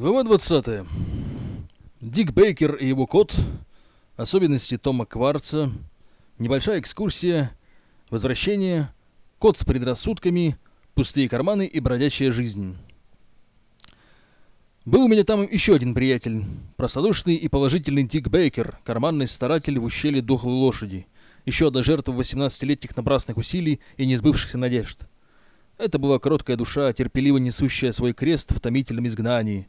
Глава 20. Дик Бейкер и его кот. Особенности Тома Кварца. Небольшая экскурсия. Возвращение. Кот с предрассудками. Пустые карманы и бродячая жизнь. Был у меня там еще один приятель. Простодушный и положительный Дик Бейкер. Карманный старатель в ущелье дохлой лошади. Еще одна жертва 18-летних напрасных усилий и несбывшихся надежд. Это была кроткая душа, терпеливо несущая свой крест в томительном изгнании.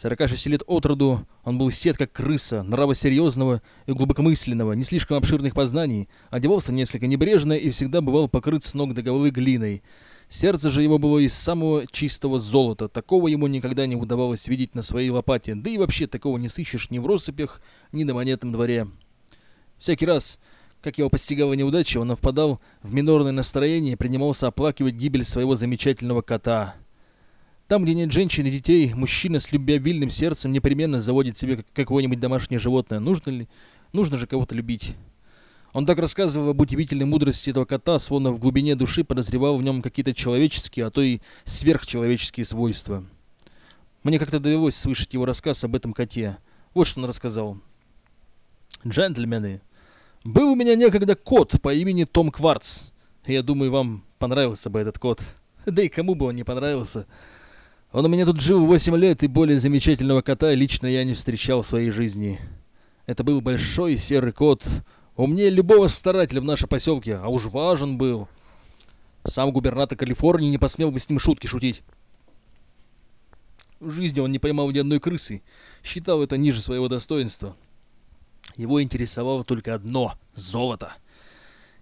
46 лет от роду он был сед как крыса, нравосерьезного и глубокомысленного, не слишком обширных познаний, одевался несколько небрежно и всегда бывал покрыт с ног до головы глиной. Сердце же его было из самого чистого золота, такого ему никогда не удавалось видеть на своей лопате, да и вообще такого не сыщешь ни в россыпях, ни на монетном дворе. Всякий раз, как его постигала неудача, он впадал в минорное настроение и принимался оплакивать гибель своего замечательного кота. Там, где нет женщин и детей, мужчина с любвеобильным сердцем непременно заводит себе какое-нибудь домашнее животное. Нужно ли? Нужно же кого-то любить. Он так рассказывал об удивительной мудрости этого кота, словно в глубине души подозревал в нем какие-то человеческие, а то и сверхчеловеческие свойства. Мне как-то довелось слышать его рассказ об этом коте. Вот что он рассказал. «Джентльмены, был у меня некогда кот по имени Том Кварц. Я думаю, вам понравился бы этот кот. Да и кому бы он не понравился. Он у меня тут жил 8 лет, и более замечательного кота лично я не встречал в своей жизни. Это был большой серый кот, умнее любого старателя в нашем поселке, а уж важен был. Сам губернатор Калифорнии не посмел бы с ним шутки шутить. В жизни он не поймал ни одной крысы, считал это ниже своего достоинства. Его интересовало только одно — золото.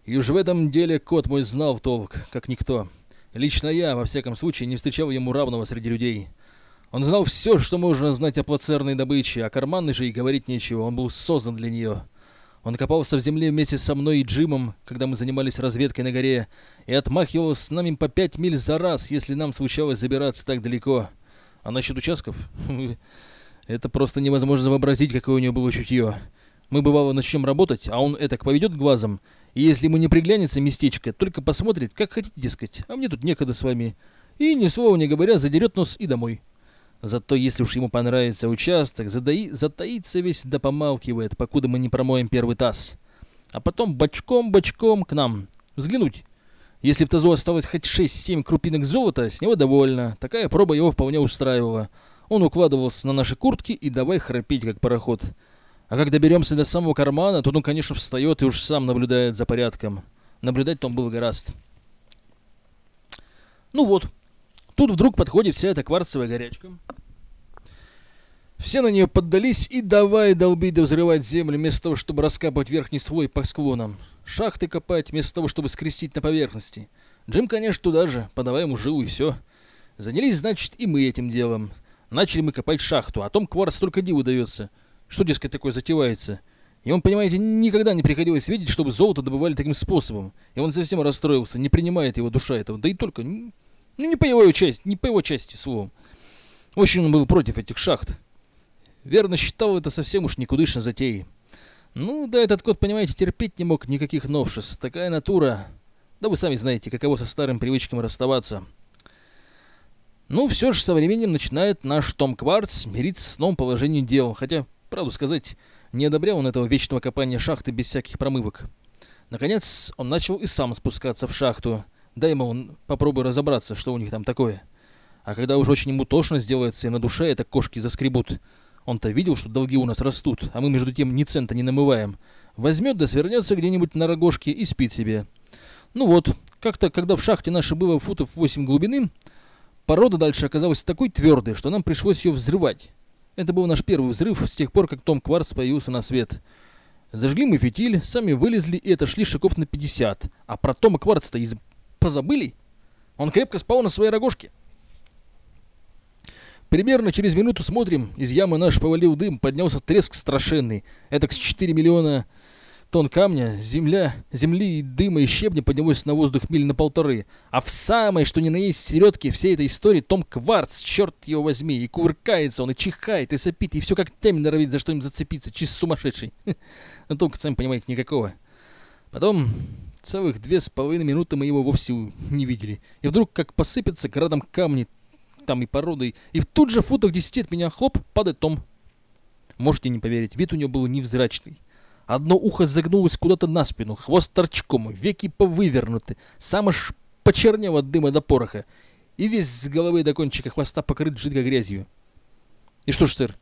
И уж в этом деле кот мой знал толк, как никто. Лично я, во всяком случае, не встречал ему равного среди людей. Он знал все, что можно знать о плацерной добыче, а карманной же и говорить нечего, он был создан для нее. Он копался в земле вместе со мной и Джимом, когда мы занимались разведкой на горе, и отмахивал с нами по пять миль за раз, если нам случалось забираться так далеко. А насчет участков? Это просто невозможно вообразить, какое у него было чутье. Мы, бывало, начнем работать, а он этак поведет глазом, если ему не приглянется местечко, только посмотрит, как хотите, дескать, а мне тут некогда с вами. И, ни слова не говоря, задерет нос и домой. Зато если уж ему понравится участок, задаи, затаится весь да помалкивает, покуда мы не промоем первый таз. А потом бочком-бочком к нам. Взглянуть. Если в тазу осталось хоть 6-7 крупинок золота, с него довольно. Такая проба его вполне устраивала. Он укладывался на наши куртки и давай храпеть, как пароход. А как доберемся до самого кармана, то он, конечно, встает и уж сам наблюдает за порядком. Наблюдать-то он был гораст. Ну вот, тут вдруг подходит вся эта кварцевая горячка. Все на нее поддались и давай долбить да взрывать землю, вместо того, чтобы раскапывать верхний слой по склонам. Шахты копать, вместо того, чтобы скрестить на поверхности. Джим, конечно, туда же, подавай ему жилу и все. Занялись, значит, и мы этим делом. Начали мы копать шахту, а том кварц только диву дается — что, дескать, такое затевается? И он, понимаете, никогда не приходилось видеть, чтобы золото добывали таким способом. И он совсем расстроился, не принимает его душа этого. Да и только, ну, не по его части, не по его части, словом. Очень он был против этих шахт. Верно считал это совсем уж никудышной затеей. Ну, да этот кот, понимаете, терпеть не мог никаких новшеств. Такая натура. Да вы сами знаете, каково со старым привычкам расставаться. Ну, все же со временем начинает наш Том Кварц мириться с новым положением дел. Хотя Правду сказать, не одобрял он этого вечного копания шахты без всяких промывок. Наконец, он начал и сам спускаться в шахту. Дай он попробуй разобраться, что у них там такое. А когда уж очень ему тошно сделается и на душе это кошки заскребут. Он-то видел, что долги у нас растут, а мы между тем ни цента не намываем. Возьмет да свернется где-нибудь на рогожке и спит себе. Ну вот, как-то, когда в шахте нашей было футов 8 глубины, порода дальше оказалась такой твердой, что нам пришлось ее взрывать. Это был наш первый взрыв с тех пор, как Том Кварц появился на свет. Зажгли мы фитиль, сами вылезли и отошли шагов на 50. А про Тома Кварца-то из... позабыли? Он крепко спал на своей рогожке. Примерно через минуту смотрим, из ямы наш повалил дым, поднялся треск страшенный. Это с 4 миллиона тонн камня, земля, земли, дыма и щебня поднялось на воздух миль на полторы. А в самой, что ни на есть середке всей этой истории, Том Кварц, черт его возьми, и кувыркается он, и чихает, и сопит, и все как темень норовит за что-нибудь зацепиться, чисто сумасшедший. Но толка, сами понимаете, никакого. Потом целых две с половиной минуты мы его вовсе не видели. И вдруг как посыпется градом камни, там и породой, и в тут же футах десяти от меня хлоп падает Том. Можете не поверить, вид у него был невзрачный. Одно ухо загнулось куда-то на спину, хвост торчком, веки повывернуты, сам аж почернел от дыма до пороха, и весь с головы до кончика хвоста покрыт жидкой грязью. И что ж, сэр,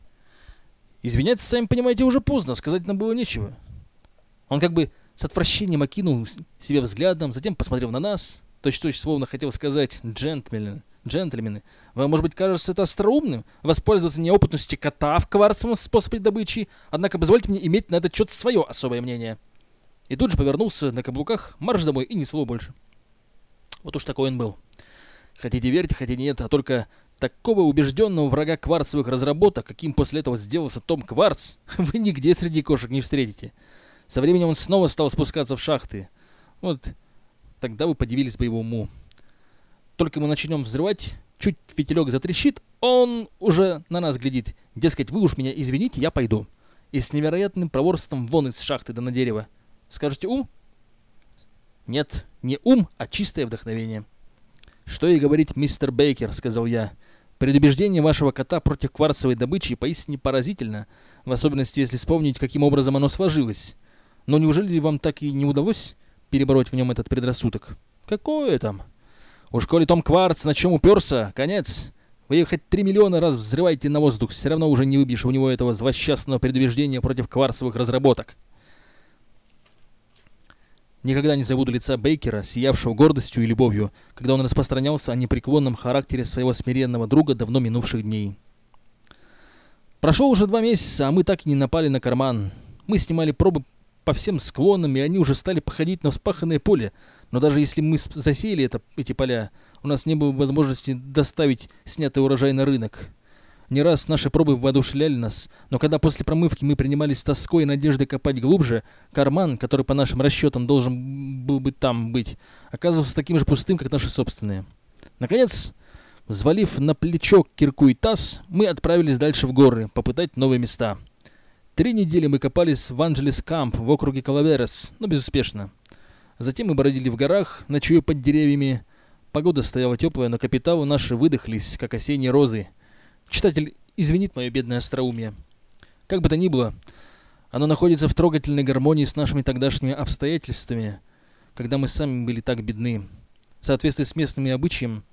извиняться, сами понимаете, уже поздно, сказать нам было нечего. Он как бы с отвращением окинул себе взглядом, затем посмотрел на нас, точно-точно словно хотел сказать «джентльмены». Джентльмены, вам, может быть, кажется это остроумным, воспользоваться неопытностью кота в кварцевом способе добычи, однако позвольте мне иметь на этот счет свое особое мнение. И тут же повернулся на каблуках, марш домой и ни слова больше. Вот уж такой он был. Хотите верьте, хотите нет, а только такого убежденного врага кварцевых разработок, каким после этого сделался Том Кварц, вы нигде среди кошек не встретите. Со временем он снова стал спускаться в шахты. Вот тогда вы подивились бы его уму. Только мы начнем взрывать, чуть фитилек затрещит, он уже на нас глядит. Дескать, вы уж меня извините, я пойду. И с невероятным проворством вон из шахты да на дерево. Скажете ум? Нет, не ум, а чистое вдохновение. Что и говорить, мистер Бейкер, сказал я. Предубеждение вашего кота против кварцевой добычи поистине поразительно, в особенности если вспомнить, каким образом оно сложилось. Но неужели вам так и не удалось перебороть в нем этот предрассудок? Какое там? Уж коли Том Кварц на чем уперся, конец. Вы хоть три миллиона раз взрываете на воздух, все равно уже не выбьешь у него этого злосчастного предубеждения против кварцевых разработок. Никогда не забуду лица Бейкера, сиявшего гордостью и любовью, когда он распространялся о непреклонном характере своего смиренного друга давно минувших дней. Прошло уже два месяца, а мы так и не напали на карман. Мы снимали пробы по всем склонам, и они уже стали походить на вспаханное поле, но даже если мы засеяли это, эти поля, у нас не было возможности доставить снятый урожай на рынок. Не раз наши пробы воодушевляли нас, но когда после промывки мы принимались с тоской и надеждой копать глубже, карман, который по нашим расчетам должен был бы там быть, оказывался таким же пустым, как наши собственные. Наконец, взвалив на плечо кирку и таз, мы отправились дальше в горы, попытать новые места. Три недели мы копались в Анджелес Камп в округе Калаверес, но безуспешно. Затем мы бродили в горах, ночуя под деревьями. Погода стояла теплая, но капиталы наши выдохлись, как осенние розы. Читатель извинит мое бедное остроумие. Как бы то ни было, оно находится в трогательной гармонии с нашими тогдашними обстоятельствами, когда мы сами были так бедны. В соответствии с местными обычаем,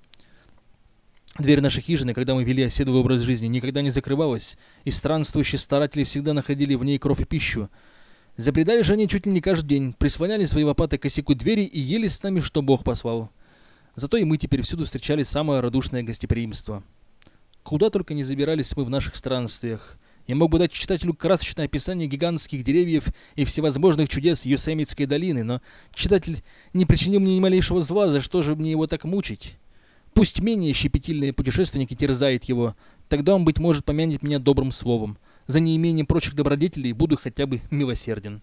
дверь нашей хижины, когда мы вели оседлый образ жизни, никогда не закрывалась, и странствующие старатели всегда находили в ней кровь и пищу. Забредали же они чуть ли не каждый день, прислоняли свои лопаты к косяку двери и ели с нами, что Бог послал. Зато и мы теперь всюду встречали самое радушное гостеприимство. Куда только не забирались мы в наших странствиях. Я мог бы дать читателю красочное описание гигантских деревьев и всевозможных чудес Юсемитской долины, но читатель не причинил мне ни малейшего зла, за что же мне его так мучить? Пусть менее щепетильные путешественники терзают его, тогда он, быть может, помянет меня добрым словом за неимением прочих добродетелей буду хотя бы милосерден.